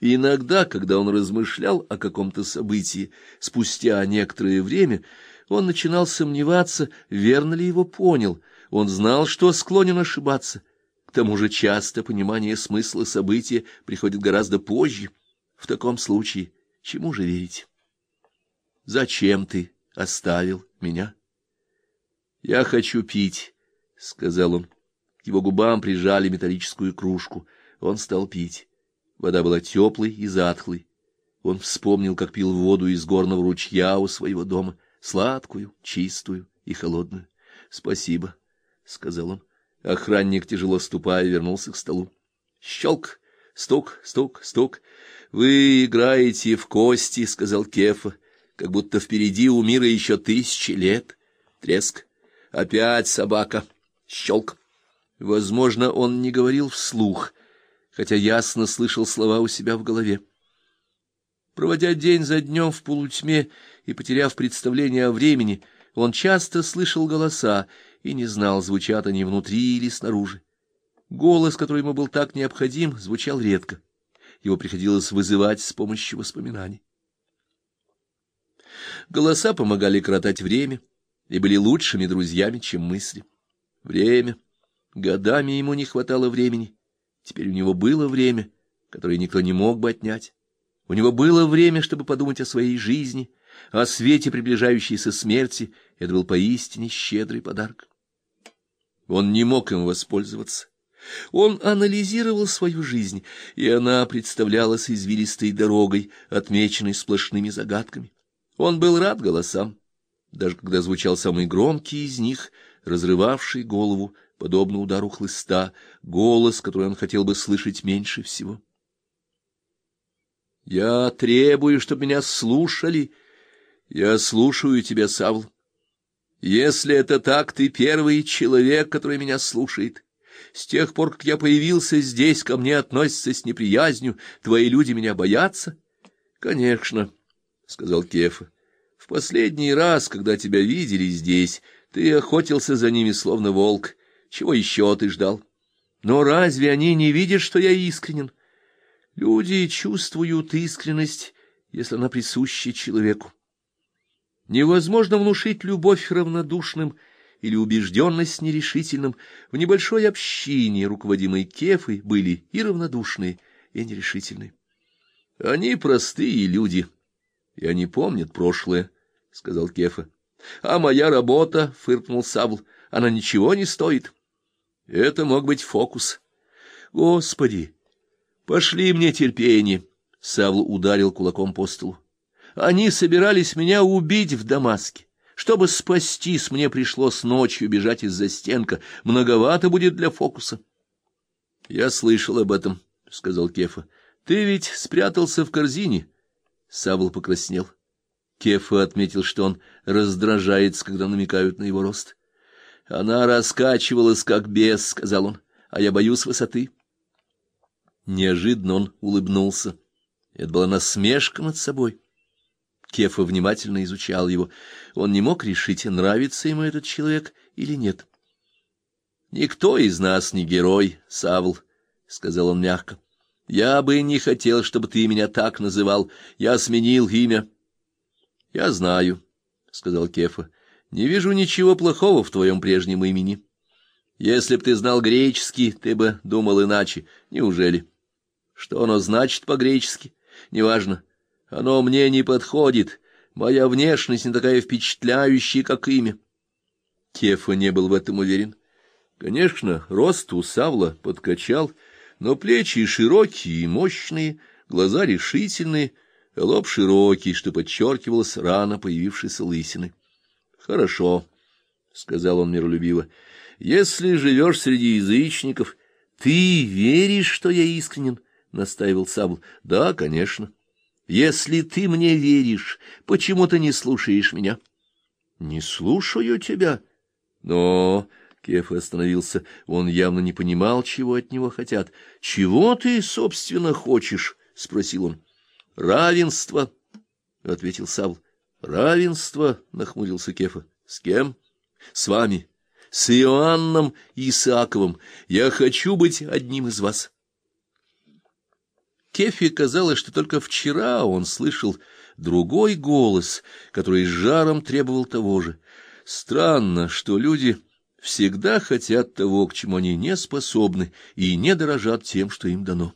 Иногда, когда он размышлял о каком-то событии, спустя некоторое время, он начинал сомневаться, верно ли его понял. Он знал, что склонен ошибаться. К тому же часто понимание смысла события приходит гораздо позже. В таком случае чему же верить? «Зачем ты оставил меня?» «Я хочу пить», — сказал он. К его губам прижали металлическую кружку. Он стал пить. Вода была теплой и затхлой. Он вспомнил, как пил воду из горного ручья у своего дома, сладкую, чистую и холодную. — Спасибо, — сказал он. Охранник, тяжело ступая, вернулся к столу. Щелк, стук, стук, стук. — Вы играете в кости, — сказал Кефа, — как будто впереди у мира еще тысячи лет. Треск. Опять собака. Щелк. Возможно, он не говорил вслух, хотя ясно слышал слова у себя в голове. Проводя день за днем в полутьме и потеряв представление о времени, он часто слышал голоса и не знал, звучат они внутри или снаружи. Голос, который ему был так необходим, звучал редко. Его приходилось вызывать с помощью воспоминаний. Голоса помогали коротать время и были лучшими друзьями, чем мысли. Время. Годами ему не хватало времени. Теперь у него было время, которое никто не мог бы отнять. У него было время, чтобы подумать о своей жизни, о свете приближающейся смерти. Это был поистине щедрый подарок. Он не мог им воспользоваться. Он анализировал свою жизнь, и она представлялась извилистой дорогой, отмеченной сплошными загадками. Он был рад голосам, даже когда звучал самый громкий из них, разрывавший голову подобно удару хлыста, голос, который он хотел бы слышать меньше всего. «Я требую, чтобы меня слушали. Я слушаю тебя, Савл. Если это так, ты первый человек, который меня слушает. С тех пор, как я появился здесь, ко мне относятся с неприязнью. Твои люди меня боятся?» «Конечно», — сказал Кефа. «В последний раз, когда тебя видели здесь, ты охотился за ними, словно волк». Чего еще ты ждал? Но разве они не видят, что я искренен? Люди чувствуют искренность, если она присуща человеку. Невозможно внушить любовь равнодушным или убежденность нерешительным. В небольшой общине, руководимой Кефой, были и равнодушные, и нерешительные. Они простые люди, и они помнят прошлое, — сказал Кефа. — А моя работа, — фыркнул Савл, — она ничего не стоит. — это мог быть фокус. Господи, пошли мне терпение. Савл ударил кулаком по столу. Они собирались меня убить в Дамаске. Чтобы спастись, мне пришлось ночью бежать из-за стенка. Многовато будет для фокуса. — Я слышал об этом, — сказал Кефа. — Ты ведь спрятался в корзине? Савл покраснел. Кефа отметил, что он раздражается, когда намекают на его рост. Она раскачивалась, как бес, — сказал он, — а я боюсь высоты. Неожиданно он улыбнулся. Это была насмешка над собой. Кефа внимательно изучал его. Он не мог решить, нравится ему этот человек или нет. — Никто из нас не герой, Савл, — сказал он мягко. — Я бы не хотел, чтобы ты меня так называл. Я сменил имя. — Я знаю, — сказал Кефа. Не вижу ничего плохого в твоем прежнем имени. Если б ты знал греческий, ты бы думал иначе. Неужели? Что оно значит по-гречески? Неважно. Оно мне не подходит. Моя внешность не такая впечатляющая, как имя. Кефа не был в этом уверен. Конечно, рост у Савла подкачал, но плечи широкие и мощные, глаза решительные, лоб широкий, что подчеркивалось рано появившейся лысины. Хорошо, — сказал он миролюбиво. — Если живешь среди язычников, ты веришь, что я искренен? — настаивал Сабл. — Да, конечно. Если ты мне веришь, почему ты не слушаешь меня? — Не слушаю тебя. Но... Кеф остановился. Он явно не понимал, чего от него хотят. — Чего ты, собственно, хочешь? — спросил он. — Равенство, — ответил Савл. Равенство, — нахмурился Кефа. — С кем? — С вами. С Иоанном Исааковым. Я хочу быть одним из вас. Кефи казалось, что только вчера он слышал другой голос, который с жаром требовал того же. Странно, что люди всегда хотят того, к чему они не способны, и не дорожат тем, что им дано.